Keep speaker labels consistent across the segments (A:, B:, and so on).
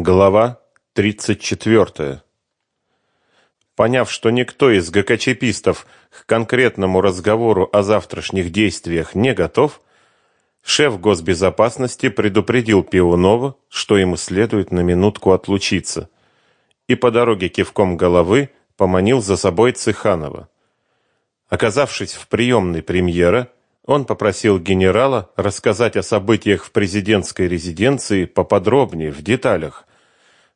A: Глава 34. Поняв, что никто из ГКЧПистов к конкретному разговору о завтрашних действиях не готов, шеф госбезопасности предупредил Пионова, что ему следует на минутку отлучиться, и по дороге кивком головы поманил за собой Цыханова. Оказавшись в приемной премьера, он попросил генерала рассказать о событиях в президентской резиденции поподробнее, в деталях,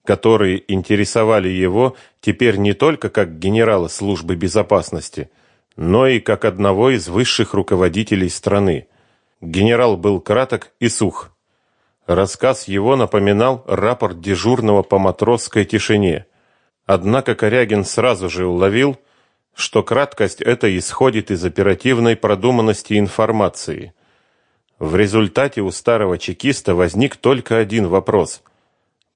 A: которые интересовали его теперь не только как генерала службы безопасности, но и как одного из высших руководителей страны. Генерал был краток и сух. Рассказ его напоминал рапорт дежурного по матросской тишине. Однако Корягин сразу же уловил, что краткость эта исходит из оперативной продуманности информации. В результате у старого чекиста возник только один вопрос.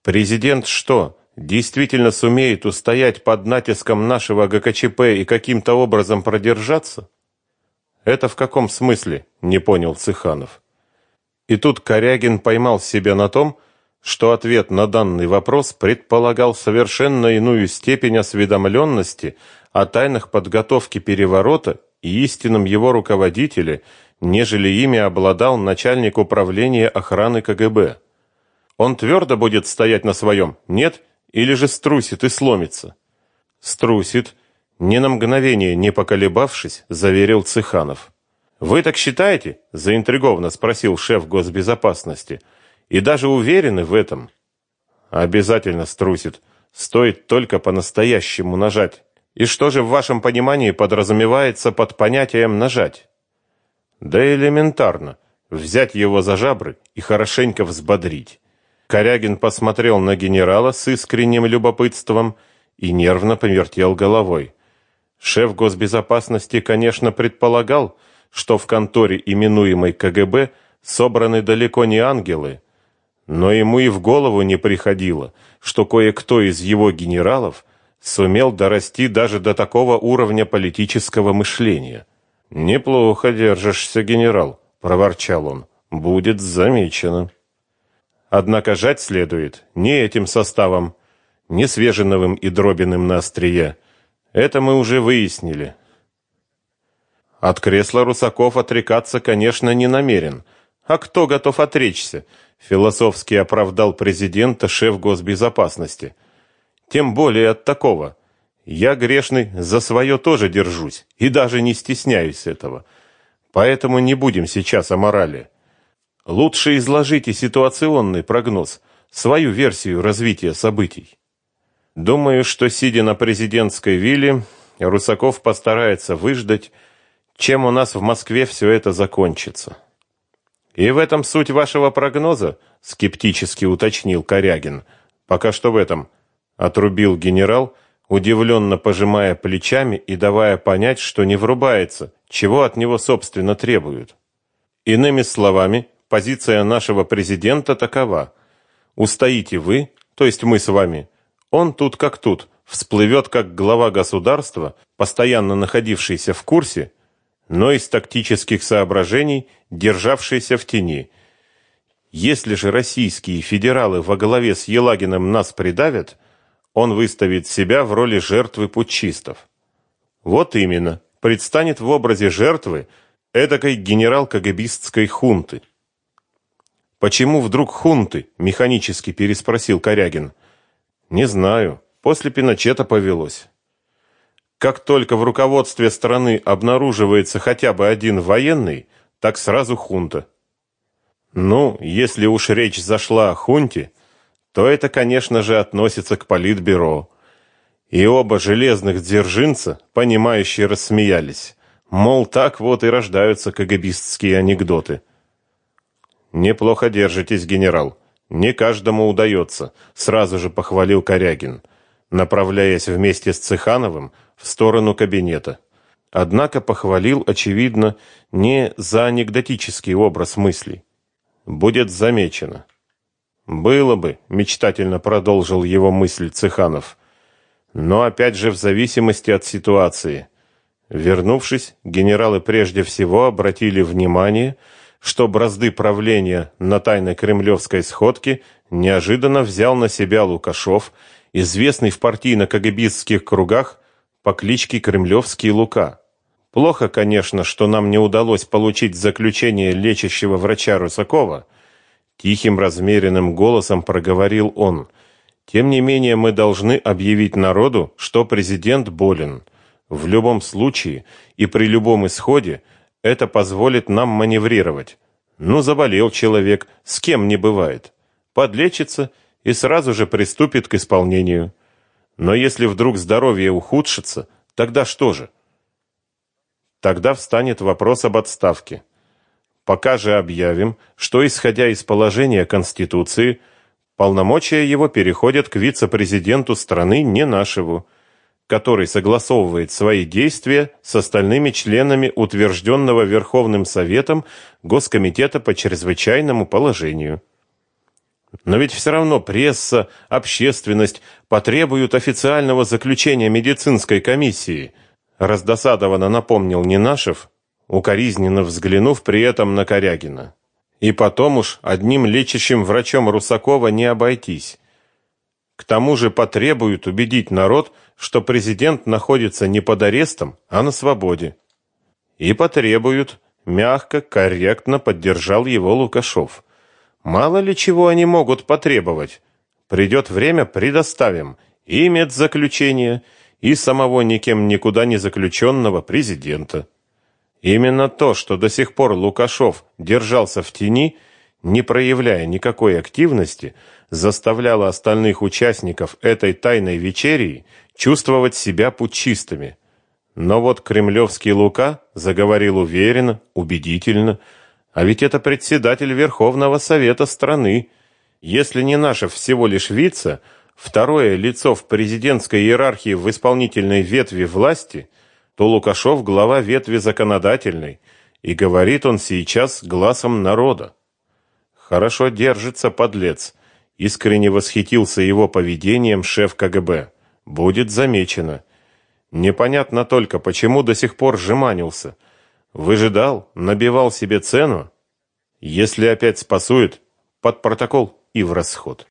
A: Президент что, действительно сумеет устоять под натиском нашего ГКЧП и каким-то образом продержаться? Это в каком смысле? не понял Цыханов. И тут Корягин поймал себя на том, что ответ на данный вопрос предполагал совершенно иную степень осведомленности о тайнах подготовки переворота и истинном его руководителе, нежели ими обладал начальник управления охраны КГБ. Он твердо будет стоять на своем, нет, или же струсит и сломится? Струсит, ни на мгновение не поколебавшись, заверил Цыханов. Вы так считаете? заинтригованно спросил шеф госбезопасности. И даже уверены в этом? Обязательно струсит. Стоит только по-настоящему нажать. И что же в вашем понимании подразумевается под понятием нажать? Да элементарно. Взять его за жабры и хорошенько взбодрить. Корягин посмотрел на генерала с искренним любопытством и нервно повертел головой. Шеф госбезопасности, конечно, предполагал, что в конторе, именуемой КГБ, собраны далеко не ангелы, но ему и в голову не приходило, что кое-кто из его генералов – сумел дорасти даже до такого уровня политического мышления. Неплохо держишься, генерал, проворчал он. Будет замечено. Однако жать следует не этим составом, не Свежиновым и Дробиным на острие. Это мы уже выяснили. От кресла Русаков отрекаться, конечно, не намерен. А кто готов отречься? Философски оправдал президента шеф госбезопасности тем более от такого. Я грешный за свое тоже держусь и даже не стесняюсь этого. Поэтому не будем сейчас о морали. Лучше изложите ситуационный прогноз, свою версию развития событий. Думаю, что сидя на президентской вилле, Русаков постарается выждать, чем у нас в Москве все это закончится. И в этом суть вашего прогноза, скептически уточнил Корягин. Пока что в этом отрубил генерал, удивленно пожимая плечами и давая понять, что не врубается, чего от него собственно требуют. Иными словами, позиция нашего президента такова: устоите вы, то есть мы с вами. Он тут как тут, всплывет как глава государства, постоянно находившийся в курсе, но из тактических соображений державшийся в тени. Если же российские федералы во главе с Елагиным нас придавят, он выставит себя в роли жертвы путчистов. Вот именно, предстанет в образе жертвы эдакой генерал-кагабистской хунты. Почему вдруг хунты? механически переспросил Корягин. Не знаю, после Пиночета повелось. Как только в руководстве страны обнаруживается хотя бы один военный, так сразу хунта. Ну, если уж речь зашла о хунте, то это, конечно же, относится к политбюро. И оба железных дзержинца, понимающие, рассмеялись. Мол, так вот и рождаются кагабистские анекдоты. Неплохо держитесь, генерал. Не каждому удается, сразу же похвалил Корягин, направляясь вместе с Цехановым в сторону кабинета. Однако похвалил, очевидно, не за анекдотический образ мыслей. Будет замечено. Было бы, мечтательно продолжил его мысль Цеханов. Но опять же в зависимости от ситуации. Вернувшись, генералы прежде всего обратили внимание что бразды правления на тайной кремлевской сходке неожиданно взял на себя Лукашов, известный в партийно-кагабистских кругах по кличке Кремлевский Лука. Плохо, конечно, что нам не удалось получить заключение лечащего врача Русакова. Тихим размеренным голосом проговорил он. Тем не менее, мы должны объявить народу, что президент болен. В любом случае и при любом исходе это позволит нам маневрировать. Ну, заболел человек, с кем не бывает. Подлечится и сразу же приступит к исполнению. Но если вдруг здоровье ухудшится, тогда что же? Тогда встанет вопрос об отставке. Пока же объявим, что исходя из положения Конституции, полномочия его переходят к вице-президенту страны не нашего который согласовывает свои действия с остальными членами утвержденного Верховным Советом Госкомитета по чрезвычайному положению. Но ведь все равно пресса, общественность потребуют официального заключения медицинской комиссии, раздосадованно напомнил Нинашев, укоризненно взглянув при этом на Корягина. И потом уж одним лечащим врачом Русакова не обойтись. К тому же потребуют убедить народ, что президент находится не под арестом, а на свободе. И потребуют, мягко, корректно поддержал его Лукашов. Мало ли чего они могут потребовать. Придет время, предоставим и медзаключение, и самого никем никуда не заключенного президента. Именно то, что до сих пор Лукашов держался в тени, не проявляя никакой активности, заставляло остальных участников этой тайной вечерии чувствовать себя путчистами. Но вот кремлевский Лука заговорил уверенно, убедительно, а ведь это председатель Верховного Совета страны. Если не наше всего лишь вице, второе лицо в президентской иерархии в исполнительной ветви власти, то Лукашов глава ветви законодательной, и говорит он сейчас глазом народа. Хорошо держится подлец. Искренне восхитился его поведением шеф КГБ. Будет замечено. Непонятно только, почему до сих пор жеманился. Выжидал, набивал себе цену. Если опять спасует, под протокол и в расход.